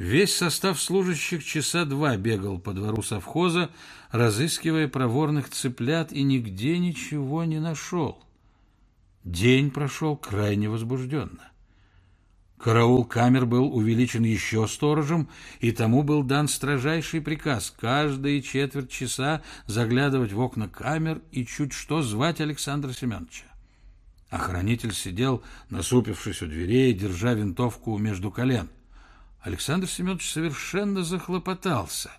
Весь состав служащих часа два бегал по двору совхоза, разыскивая проворных цыплят, и нигде ничего не нашел. День прошел крайне возбужденно. Караул камер был увеличен еще сторожем, и тому был дан строжайший приказ каждые четверть часа заглядывать в окна камер и чуть что звать Александра Семеновича. Охранитель сидел, насупившись у дверей, держа винтовку между колен. Александр Семенович совершенно захлопотался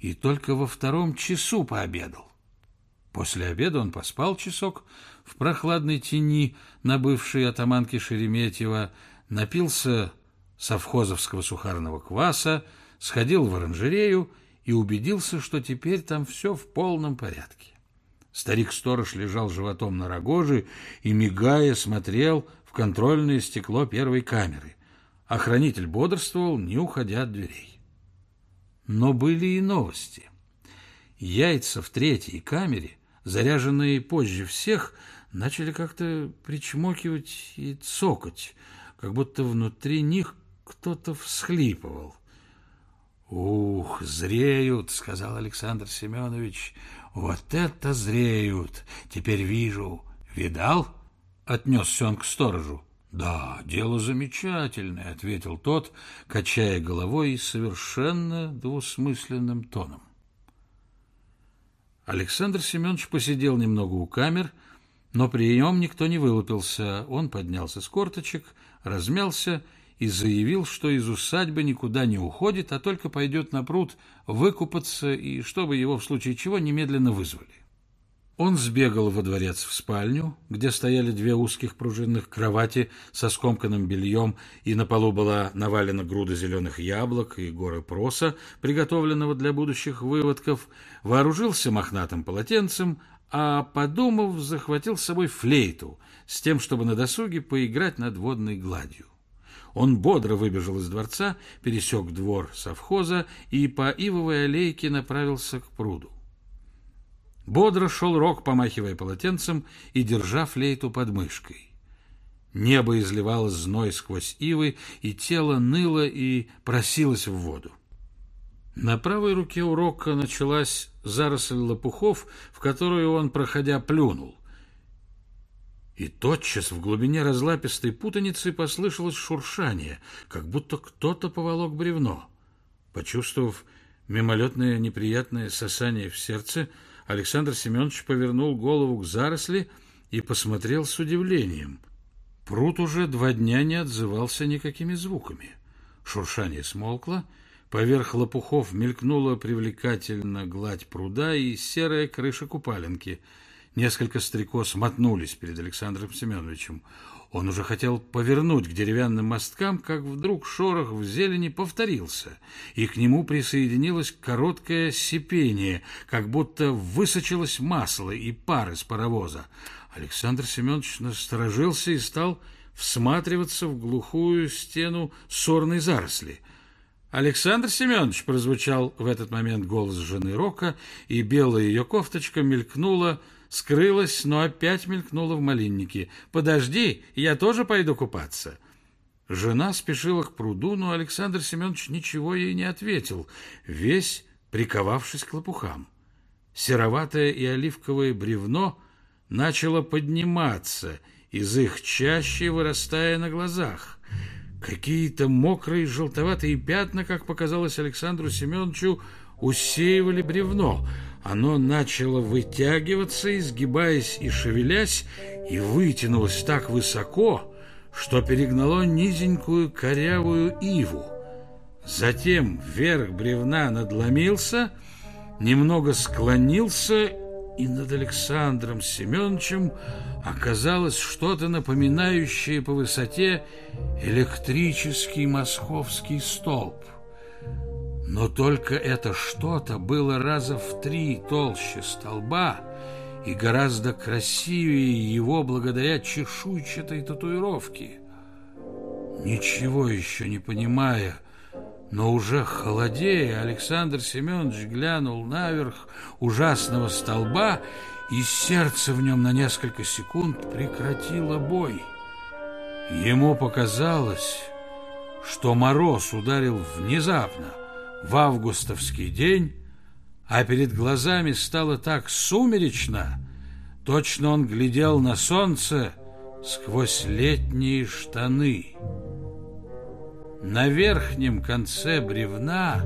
и только во втором часу пообедал. После обеда он поспал часок в прохладной тени на бывшей атаманке Шереметьева, напился совхозовского сухарного кваса, сходил в оранжерею и убедился, что теперь там все в полном порядке. Старик-сторож лежал животом на рогоже и, мигая, смотрел в контрольное стекло первой камеры. Охранитель бодрствовал, не уходя от дверей. Но были и новости. Яйца в третьей камере, заряженные позже всех, начали как-то причмокивать и цокать, как будто внутри них кто-то всхлипывал. «Ух, зреют!» — сказал Александр Семенович. «Вот это зреют! Теперь вижу. Видал?» — отнесся он к сторожу. «Да, дело замечательное», — ответил тот, качая головой и совершенно двусмысленным тоном. Александр Семенович посидел немного у камер, но при нем никто не вылупился. Он поднялся с корточек, размялся и заявил, что из усадьбы никуда не уходит, а только пойдет на пруд выкупаться и чтобы его в случае чего немедленно вызвали. Он сбегал во дворец в спальню, где стояли две узких пружинных кровати со скомканным бельем, и на полу была навалена груда зеленых яблок и горы проса, приготовленного для будущих выводков, вооружился мохнатым полотенцем, а, подумав, захватил с собой флейту, с тем, чтобы на досуге поиграть над водной гладью. Он бодро выбежал из дворца, пересек двор совхоза и по ивовой аллейке направился к пруду. Бодро шел Рок, помахивая полотенцем и держа флейту под мышкой. Небо изливало зной сквозь ивы, и тело ныло и просилось в воду. На правой руке у Рока началась заросль лопухов, в которую он, проходя, плюнул. И тотчас в глубине разлапистой путаницы послышалось шуршание, как будто кто-то поволок бревно. Почувствовав мимолетное неприятное сосание в сердце, Александр Семенович повернул голову к заросли и посмотрел с удивлением. Пруд уже два дня не отзывался никакими звуками. Шуршание смолкло, Поверх лопухов мелькнула привлекательно гладь пруда и серая крыша купаленки. Несколько стрекоз мотнулись перед Александром Семеновичем. Он уже хотел повернуть к деревянным мосткам, как вдруг шорох в зелени повторился, и к нему присоединилось короткое сипение, как будто высочилось масло и пар из паровоза. Александр Семенович насторожился и стал всматриваться в глухую стену сорной заросли — Александр Семенович прозвучал в этот момент голос жены Рока, и белая ее кофточка мелькнула, скрылась, но опять мелькнула в малиннике. «Подожди, я тоже пойду купаться». Жена спешила к пруду, но Александр Семенович ничего ей не ответил, весь приковавшись к лопухам. Сероватое и оливковое бревно начало подниматься, из их чаще вырастая на глазах. Какие-то мокрые желтоватые пятна, как показалось Александру Семеновичу, усеивали бревно. Оно начало вытягиваться, изгибаясь и шевелясь, и вытянулось так высоко, что перегнало низенькую корявую иву. Затем вверх бревна надломился, немного склонился и над Александром Семеновичем оказалось что-то напоминающее по высоте электрический московский столб. Но только это что-то было раза в три толще столба и гораздо красивее его благодаря чешуйчатой татуировке. Ничего еще не понимая, но уже холодея, Александр Семенович глянул наверх ужасного столба, и сердце в нем на несколько секунд прекратило бой. Ему показалось, что мороз ударил внезапно в августовский день, а перед глазами стало так сумеречно, точно он глядел на солнце сквозь летние штаны. На верхнем конце бревна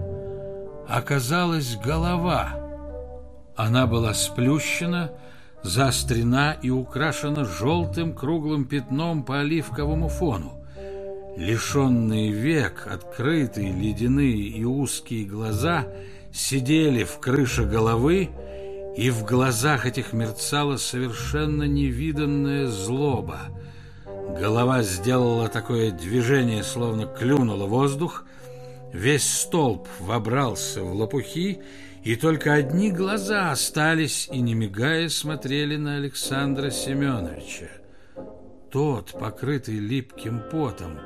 оказалась голова. Она была сплющена, заострена и украшена желтым круглым пятном по оливковому фону. Лишенные век, открытые, ледяные и узкие глаза сидели в крыше головы, и в глазах этих мерцала совершенно невиданная злоба. Голова сделала такое движение, словно клюнула воздух, весь столб вобрался в лопухи, и только одни глаза остались и, не мигая, смотрели на Александра Семеновича. Тот, покрытый липким потом,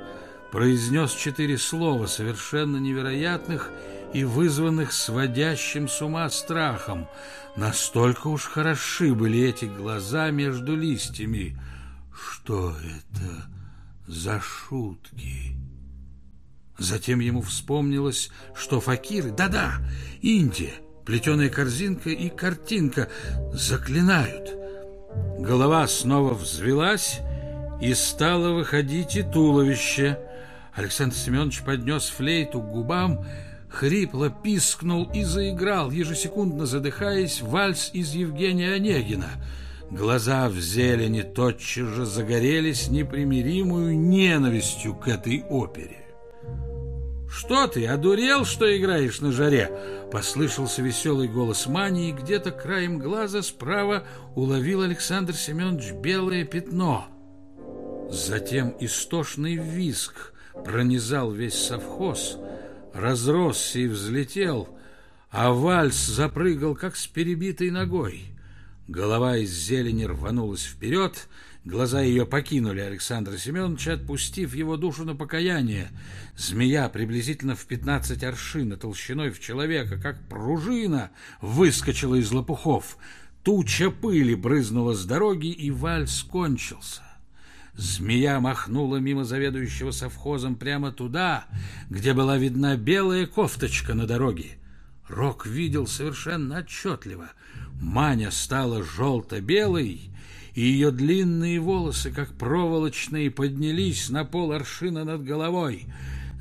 произнес четыре слова, совершенно невероятных и вызванных сводящим с ума страхом. Настолько уж хороши были эти глаза между листьями. Что это за шутки? Затем ему вспомнилось, что факиры, да-да, Индия, плетеная корзинка и картинка заклинают. Голова снова взвелась, и стало выходить и туловище — Александр Семенович поднес флейту к губам, хрипло пискнул и заиграл, ежесекундно задыхаясь, вальс из Евгения Онегина. Глаза в зелени тотчас же загорелись непримиримую ненавистью к этой опере. «Что ты, одурел, что играешь на жаре?» Послышался веселый голос Мани, и где-то краем глаза справа уловил Александр Семенович белое пятно. Затем истошный визг — пронизал весь совхоз, разросся и взлетел, а вальс запрыгал, как с перебитой ногой. Голова из зелени рванулась вперед, глаза ее покинули Александра Семеновича, отпустив его душу на покаяние. Змея приблизительно в пятнадцать аршин, толщиной в человека, как пружина, выскочила из лопухов. Туча пыли брызнула с дороги, и вальс кончился. Змея махнула мимо заведующего совхозом прямо туда, где была видна белая кофточка на дороге. Рок видел совершенно отчетливо. Маня стала желто-белой, и ее длинные волосы, как проволочные, поднялись на пол аршина над головой.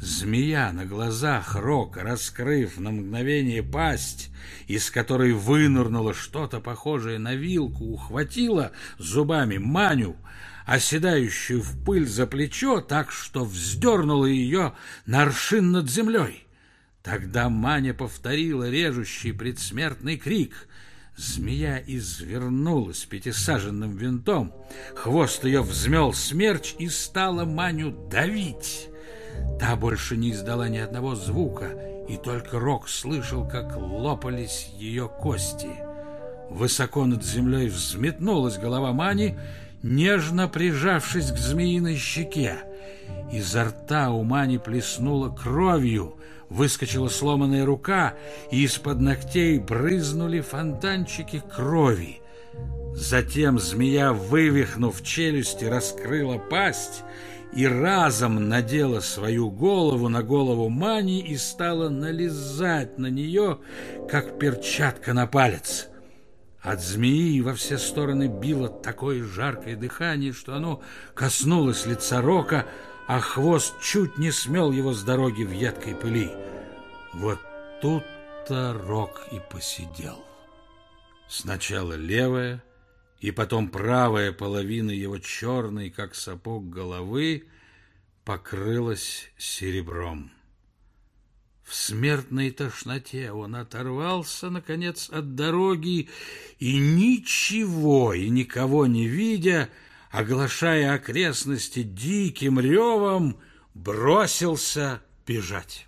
Змея на глазах Рока, раскрыв на мгновение пасть, из которой вынырнуло что-то похожее на вилку, ухватила зубами Маню, оседающую в пыль за плечо, так что вздернула ее на аршин над землей. Тогда Маня повторила режущий предсмертный крик. Змея извернулась пятисаженным винтом, хвост ее взмел смерч и стала Маню давить. Та больше не издала ни одного звука, и только Рок слышал, как лопались ее кости. Высоко над землей взметнулась голова Мани, нежно прижавшись к змеиной щеке. Изо рта у Мани плеснула кровью, выскочила сломанная рука, и из-под ногтей брызнули фонтанчики крови. Затем змея, вывихнув челюсти, раскрыла пасть и разом надела свою голову на голову Мани и стала налезать на нее, как перчатка на палец. От змеи во все стороны било такое жаркое дыхание, что оно коснулось лица Рока, а хвост чуть не смел его с дороги в едкой пыли. Вот тут-то Рок и посидел. Сначала левая, и потом правая половина его черной, как сапог головы, покрылась серебром. В смертной тошноте он оторвался, наконец, от дороги и, ничего и никого не видя, оглашая окрестности диким ревом, бросился бежать.